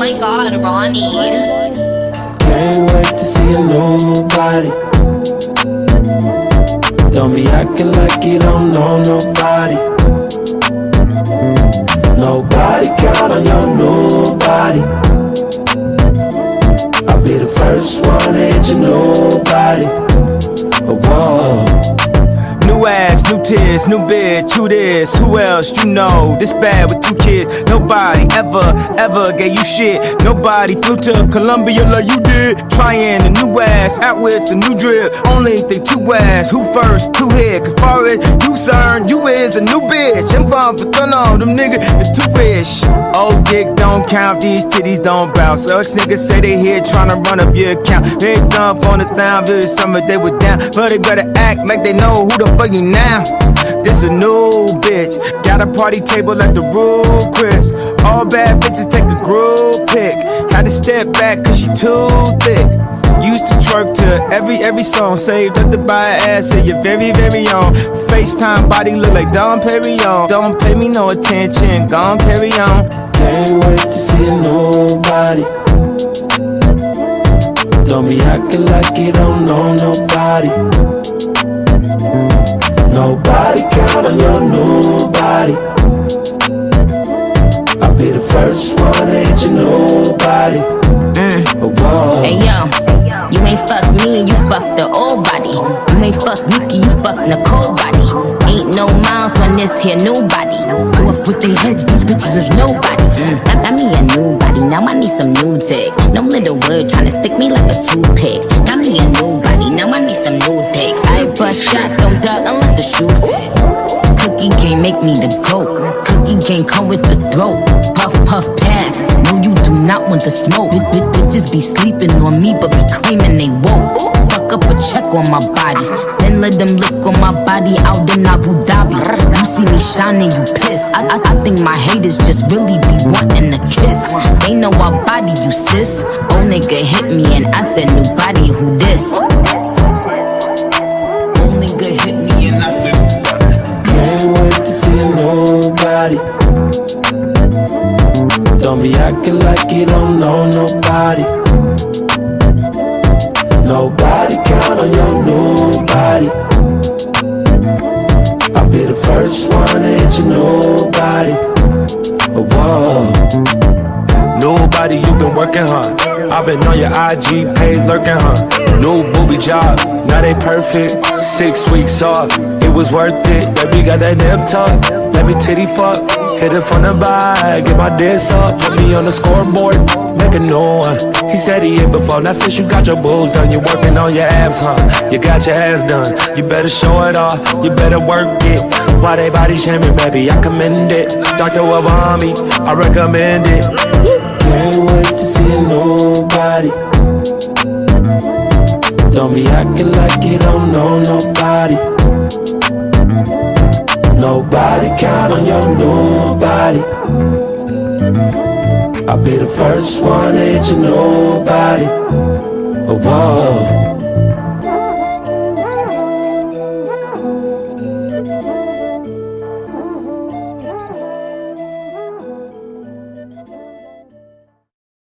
Bunny. Can't wait to see a. Don't be acting like you don't know nobody. Nobody count on your. I'll be the first one your nobody. Whoa. Tears, new bitch, who this? Who else you know? This bad with two kids. Nobody ever, ever gave you shit. Nobody flew to Colombia like you did. Trying the new ass, out with the new drip. Only thing two ass, who first, two hit. Cause far as you concerned, you is a new bitch. And bump for thun on them niggas is too rich. Old dick don't count, these titties don't bounce. Ex niggas say they here tryna run up your account. Big dump on the town, this summer they were down. But they better act like they know who the fuck you now. This a new bitch. Got a party table at the Ruth's Chris. All bad bitches take a group pic. Had to step back cause she too thick. Used to twerk to every every song. Saved up to buy an ass in your very very own. FaceTime body look like Dom Perignon. Don't pay me no attention. Gone carry on. Can't wait to see a nobody. Don't be acting like you don't know first one to hit your nobody. Mm. Whoa. Hey yo, you ain't fuck me, you fuck the old body. You ain't fuck Nikki, you fuck Nicole body. Ain't no miles on this here new body. Go off with their heads, these bitches is nobody. Mm. Got, got me a new body, now I need some new dick. No little word tryna stick me like a toothpick. Got me a new body, now I need some new dick. I bust shots, don't duck unless the shoes fit. Cookie can't make me the goat. Cookie can't come with the throat. Puff, puff, pass. No, you do not want the smoke. Bit, bit, bitches be sleeping on me, but be claiming they woke. Fuck up a check on my body. Then let them look on my body out in Abu Dhabi. You see me shining, you pissed. I, I, I think my haters just really be wanting a kiss. They know I body you, sis. Old nigga hit me and I said, new Be acting like you don't know nobody. Nobody count on your nobody. I'll be the first one to hit your nobody. Whoa. Nobody, you been working hard. I've been on your IG page lurking, huh? New booby job, now they perfect. Six weeks off, it was worth it. Baby got that nip tuck, let me titty fuck. Hit it from the back, get my diss up, put me on the scoreboard, make a new one. He said he hit before, now since you got your boobs done, you working on your abs, huh? You got your ass done, you better show it off, you better work it. Why they body shaming, baby? I commend it. Dr. Miami, I recommend it. Can't wait to see nobody. Don't be acting like you don't know nobody. Nobody count on your nobody. I'll be the first one to hit nobody. Whoa.